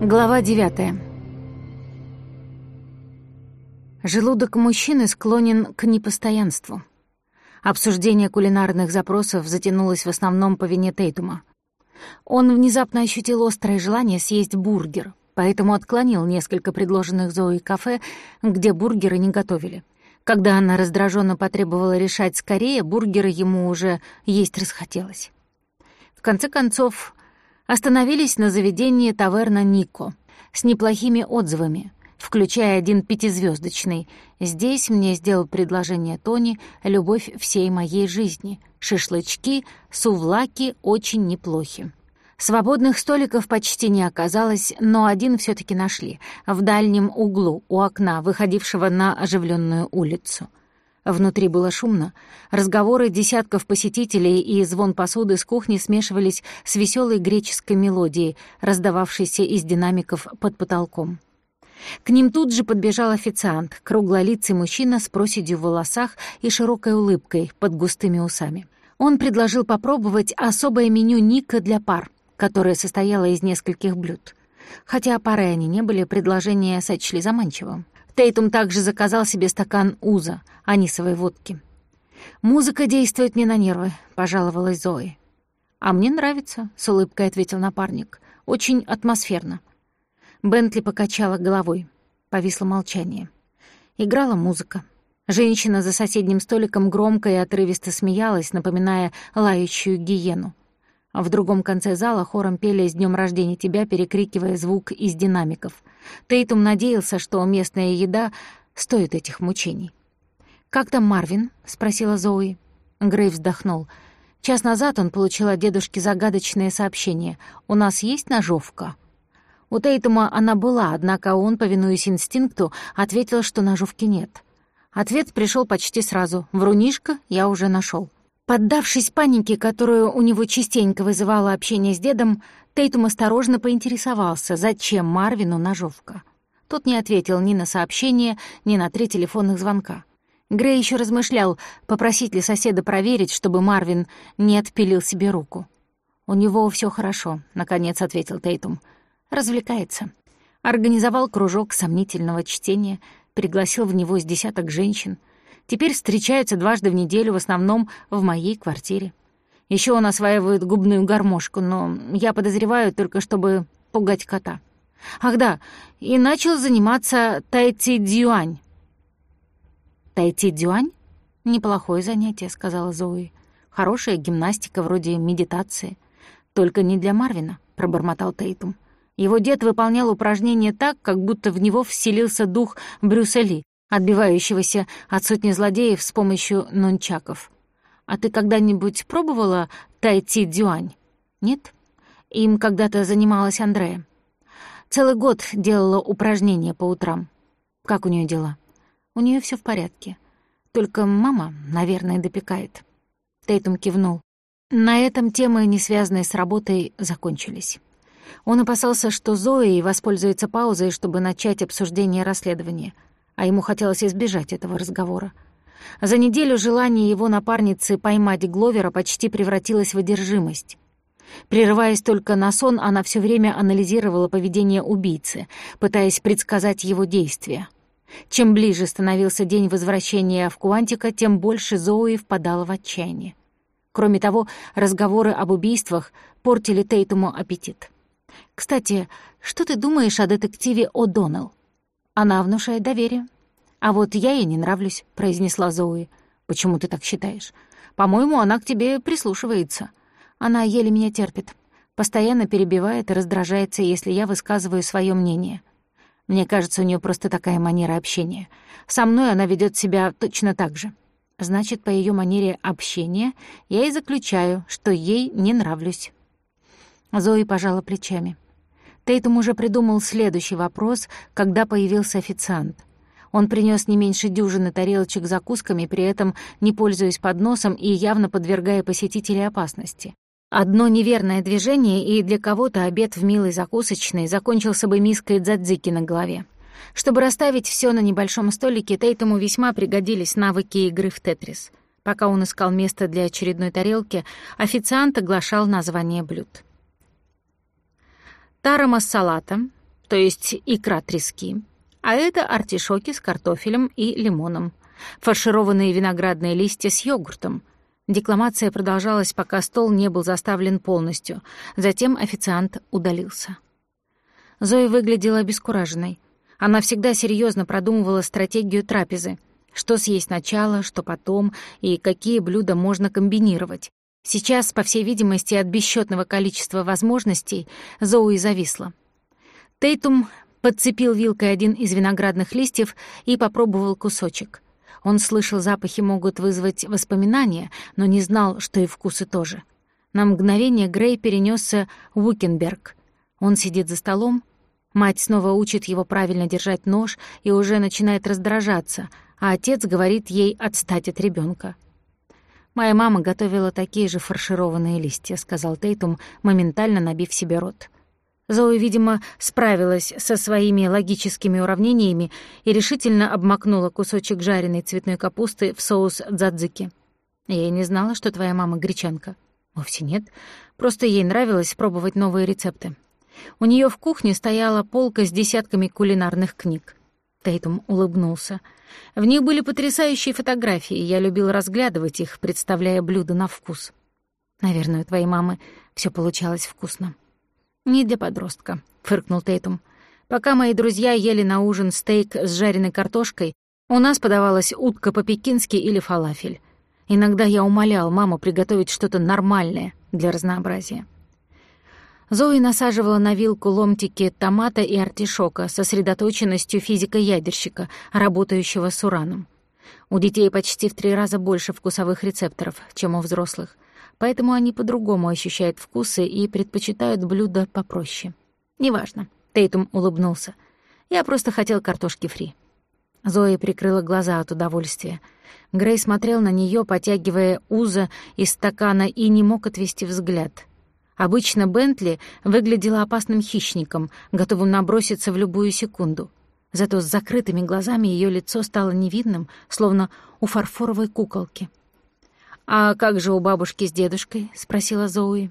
Глава девятая. Желудок мужчины склонен к непостоянству. Обсуждение кулинарных запросов затянулось в основном по вине Тейтума. Он внезапно ощутил острое желание съесть бургер, поэтому отклонил несколько предложенных Зои кафе, где бургеры не готовили. Когда она раздраженно потребовала решать скорее, бургеры ему уже есть расхотелось. В конце концов, остановились на заведении таверна «Нико» с неплохими отзывами, включая один пятизвездочный. Здесь мне сделал предложение Тони «Любовь всей моей жизни». Шашлычки, сувлаки очень неплохи. Свободных столиков почти не оказалось, но один все таки нашли, в дальнем углу у окна, выходившего на оживленную улицу — Внутри было шумно. Разговоры десятков посетителей и звон посуды с кухни смешивались с веселой греческой мелодией, раздававшейся из динамиков под потолком. К ним тут же подбежал официант, круглолицый мужчина с проседью в волосах и широкой улыбкой под густыми усами. Он предложил попробовать особое меню Ника для пар, которое состояло из нескольких блюд. Хотя пары они не были, предложение сочли заманчивым. Тейтум также заказал себе стакан уза, анисовой водки. «Музыка действует мне на нервы», — пожаловалась Зои. «А мне нравится», — с улыбкой ответил напарник. «Очень атмосферно». Бентли покачала головой. Повисло молчание. Играла музыка. Женщина за соседним столиком громко и отрывисто смеялась, напоминая лающую гиену. В другом конце зала хором пели «С днем рождения тебя», перекрикивая звук из динамиков. Тейтум надеялся, что местная еда стоит этих мучений. «Как там Марвин?» — спросила Зои. Грей вздохнул. Час назад он получил от дедушки загадочное сообщение. «У нас есть ножовка?» У Тейтума она была, однако он, повинуясь инстинкту, ответил, что ножовки нет. Ответ пришел почти сразу. «Врунишка я уже нашел. Поддавшись панике, которую у него частенько вызывало общение с дедом, Тейтум осторожно поинтересовался, зачем Марвину ножовка. Тот не ответил ни на сообщение, ни на три телефонных звонка. Грей еще размышлял, попросить ли соседа проверить, чтобы Марвин не отпилил себе руку. «У него все хорошо», — наконец ответил Тейтум. «Развлекается. Организовал кружок сомнительного чтения, пригласил в него с десяток женщин — Теперь встречаются дважды в неделю, в основном в моей квартире. Еще он осваивает губную гармошку, но я подозреваю только, чтобы пугать кота. Ах да, и начал заниматься тайци-дюань. «Тайци-дюань? Неплохое занятие», — сказала Зои. «Хорошая гимнастика вроде медитации. Только не для Марвина», — пробормотал Тейтум. Его дед выполнял упражнения так, как будто в него вселился дух Брюса Ли, отбивающегося от сотни злодеев с помощью нунчаков. А ты когда-нибудь пробовала тайти дюань? Нет? Им когда-то занималась Андрея. Целый год делала упражнения по утрам. Как у нее дела? У нее все в порядке. Только мама, наверное, допекает. Тейтум кивнул. На этом темы, не связанные с работой, закончились. Он опасался, что Зои воспользуется паузой, чтобы начать обсуждение расследования — а ему хотелось избежать этого разговора. За неделю желание его напарницы поймать Гловера почти превратилось в одержимость. Прерываясь только на сон, она все время анализировала поведение убийцы, пытаясь предсказать его действия. Чем ближе становился день возвращения в Куантика, тем больше Зои впадала в отчаяние. Кроме того, разговоры об убийствах портили Тейтуму аппетит. «Кстати, что ты думаешь о детективе О'Доннелл?» Она внушает доверие. А вот я ей не нравлюсь, произнесла Зои. Почему ты так считаешь? По-моему, она к тебе прислушивается. Она еле меня терпит. Постоянно перебивает и раздражается, если я высказываю свое мнение. Мне кажется, у нее просто такая манера общения. Со мной она ведет себя точно так же. Значит, по ее манере общения я и заключаю, что ей не нравлюсь. Зои пожала плечами. Тейтум уже придумал следующий вопрос, когда появился официант. Он принес не меньше дюжины тарелочек закусками, при этом не пользуясь подносом и явно подвергая посетителей опасности. Одно неверное движение, и для кого-то обед в милой закусочной закончился бы миской дзадзики на голове. Чтобы расставить все на небольшом столике, Тейтому весьма пригодились навыки игры в тетрис. Пока он искал место для очередной тарелки, официант оглашал название блюд. Тара массалата, то есть икра трески. А это артишоки с картофелем и лимоном. Фаршированные виноградные листья с йогуртом. Декламация продолжалась, пока стол не был заставлен полностью. Затем официант удалился. Зоя выглядела обескураженной. Она всегда серьезно продумывала стратегию трапезы. Что съесть сначала, что потом, и какие блюда можно комбинировать. Сейчас, по всей видимости, от бесчетного количества возможностей Зоуи зависла. Тейтум подцепил вилкой один из виноградных листьев и попробовал кусочек. Он слышал, запахи могут вызвать воспоминания, но не знал, что и вкусы тоже. На мгновение Грей перенесся в Уикенберг. Он сидит за столом, мать снова учит его правильно держать нож и уже начинает раздражаться, а отец говорит ей отстать от ребенка. «Моя мама готовила такие же фаршированные листья», — сказал Тейтум, моментально набив себе рот. Зои, видимо, справилась со своими логическими уравнениями и решительно обмакнула кусочек жареной цветной капусты в соус дзадзики. «Я и не знала, что твоя мама гречанка». «Вовсе нет. Просто ей нравилось пробовать новые рецепты. У нее в кухне стояла полка с десятками кулинарных книг. Тейтум улыбнулся. В них были потрясающие фотографии, я любил разглядывать их, представляя блюда на вкус. Наверное, у твоей мамы все получалось вкусно. «Не для подростка», — фыркнул Тейтум. «Пока мои друзья ели на ужин стейк с жареной картошкой, у нас подавалась утка по-пекински или фалафель. Иногда я умолял маму приготовить что-то нормальное для разнообразия. Зои насаживала на вилку ломтики томата и артишока со сосредоточенностью физика-ядерщика, работающего с ураном. У детей почти в три раза больше вкусовых рецепторов, чем у взрослых, поэтому они по-другому ощущают вкусы и предпочитают блюда попроще. «Неважно», — Тейтум улыбнулся. «Я просто хотел картошки фри». Зоя прикрыла глаза от удовольствия. Грей смотрел на нее, потягивая уза из стакана, и не мог отвести взгляд — Обычно Бентли выглядела опасным хищником, готовым наброситься в любую секунду. Зато с закрытыми глазами ее лицо стало невидным, словно у фарфоровой куколки. «А как же у бабушки с дедушкой?» — спросила Зоуи.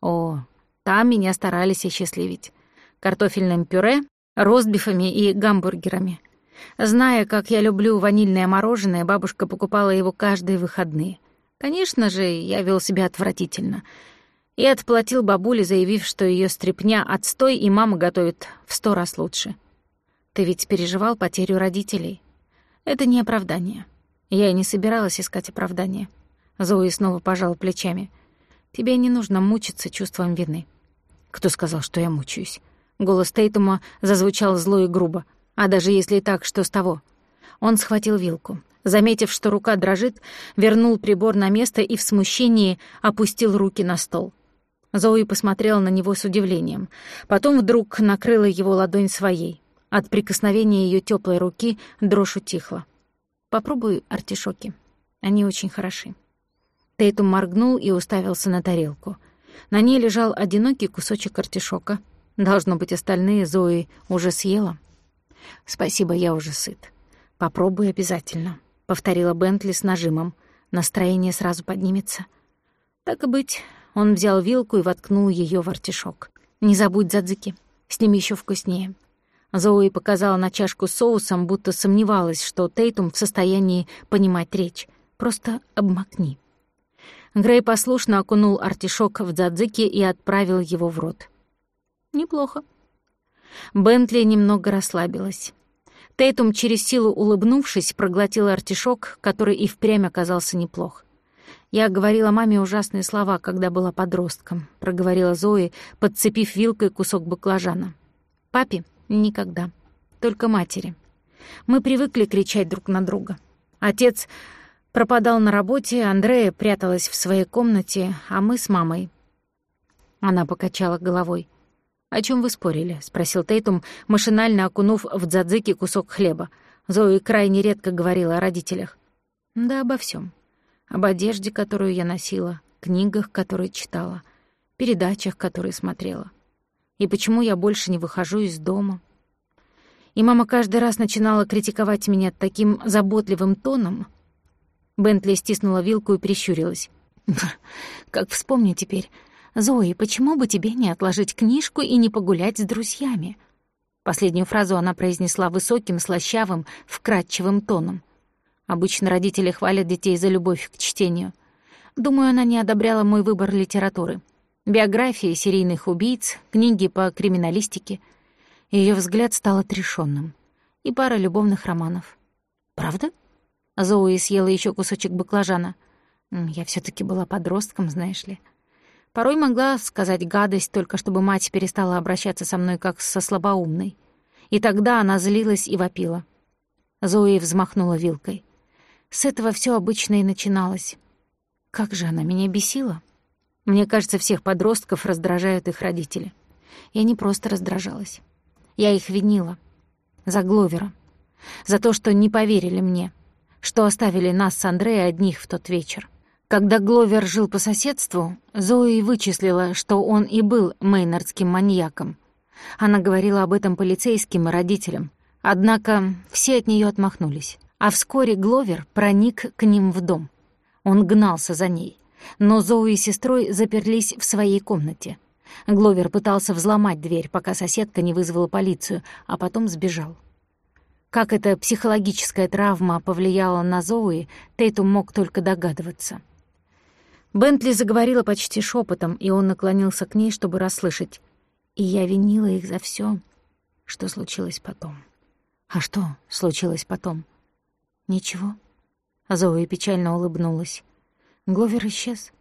«О, там меня старались осчастливить. Картофельным пюре, ростбифами и гамбургерами. Зная, как я люблю ванильное мороженое, бабушка покупала его каждые выходные. Конечно же, я вел себя отвратительно — и отплатил бабуле, заявив, что ее стряпня отстой и мама готовит в сто раз лучше. Ты ведь переживал потерю родителей. Это не оправдание. Я и не собиралась искать оправдания. Зои снова пожал плечами. Тебе не нужно мучиться чувством вины. Кто сказал, что я мучаюсь? Голос Тейтума зазвучал зло и грубо. А даже если так, что с того? Он схватил вилку. Заметив, что рука дрожит, вернул прибор на место и в смущении опустил руки на стол. Зои посмотрела на него с удивлением. Потом вдруг накрыла его ладонь своей. От прикосновения ее теплой руки дрожь утихла. «Попробуй артишоки. Они очень хороши». Тейтум моргнул и уставился на тарелку. На ней лежал одинокий кусочек артишока. Должно быть, остальные Зои уже съела. «Спасибо, я уже сыт. Попробуй обязательно», — повторила Бентли с нажимом. Настроение сразу поднимется. «Так и быть, он взял вилку и воткнул ее в артишок. «Не забудь задзики, с ним еще вкуснее». Зоуи показала на чашку с соусом, будто сомневалась, что Тейтум в состоянии понимать речь. «Просто обмакни». Грей послушно окунул артишок в дзадзики и отправил его в рот. «Неплохо». Бентли немного расслабилась. Тейтум, через силу улыбнувшись, проглотил артишок, который и впрямь оказался неплох. «Я говорила маме ужасные слова, когда была подростком», — проговорила Зои, подцепив вилкой кусок баклажана. «Папе — никогда. Только матери. Мы привыкли кричать друг на друга. Отец пропадал на работе, Андрея пряталась в своей комнате, а мы с мамой». Она покачала головой. «О чем вы спорили?» — спросил Тейтум, машинально окунув в дзадзики кусок хлеба. Зои крайне редко говорила о родителях. «Да обо всем об одежде, которую я носила, книгах, которые читала, передачах, которые смотрела. И почему я больше не выхожу из дома. И мама каждый раз начинала критиковать меня таким заботливым тоном. Бентли стиснула вилку и прищурилась. «Как вспомню теперь. Зои, почему бы тебе не отложить книжку и не погулять с друзьями?» Последнюю фразу она произнесла высоким, слащавым, вкрадчивым тоном. Обычно родители хвалят детей за любовь к чтению. Думаю, она не одобряла мой выбор литературы. Биографии серийных убийц, книги по криминалистике. Ее взгляд стал отрешенным. И пара любовных романов. «Правда?» Зоуи съела еще кусочек баклажана. Я все таки была подростком, знаешь ли. Порой могла сказать гадость, только чтобы мать перестала обращаться со мной как со слабоумной. И тогда она злилась и вопила. Зои взмахнула вилкой. С этого все обычно и начиналось. Как же она меня бесила. Мне кажется, всех подростков раздражают их родители. Я не просто раздражалась. Я их винила. За Гловера. За то, что не поверили мне что оставили нас с Андреей одних в тот вечер. Когда Гловер жил по соседству, Зои вычислила, что он и был мейнардским маньяком. Она говорила об этом полицейским и родителям, однако все от нее отмахнулись. А вскоре Гловер проник к ним в дом. Он гнался за ней, но Зои и сестрой заперлись в своей комнате. Гловер пытался взломать дверь, пока соседка не вызвала полицию, а потом сбежал. Как эта психологическая травма повлияла на Зоуи, Тейтум мог только догадываться. Бентли заговорила почти шепотом, и он наклонился к ней, чтобы расслышать. И я винила их за все, что случилось потом. А что случилось потом? Ничего. Зоуи печально улыбнулась. Гловер исчез.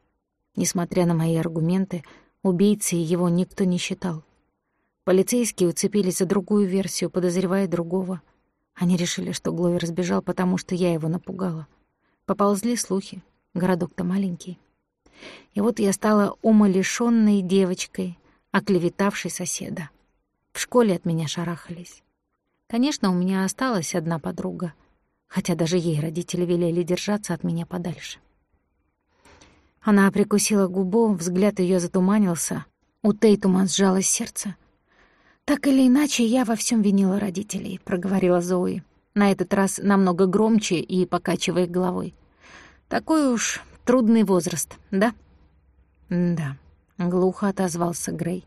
Несмотря на мои аргументы, убийцей его никто не считал. Полицейские уцепились за другую версию, подозревая другого — они решили, что Гловер сбежал, потому что я его напугала. Поползли слухи. Городок-то маленький. И вот я стала умалишённой девочкой, оклеветавшей соседа. В школе от меня шарахались. Конечно, у меня осталась одна подруга, хотя даже ей родители велели держаться от меня подальше. Она прикусила губу, взгляд её затуманился. У Тейтума сжалось сердце — «Так или иначе, я во всем винила родителей», — проговорила Зои. На этот раз намного громче и покачивая головой. «Такой уж трудный возраст, да?» «Да», — глухо отозвался Грей.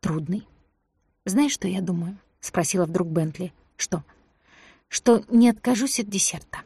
«Трудный. Знаешь, что я думаю?» — спросила вдруг Бентли. «Что?» «Что не откажусь от десерта».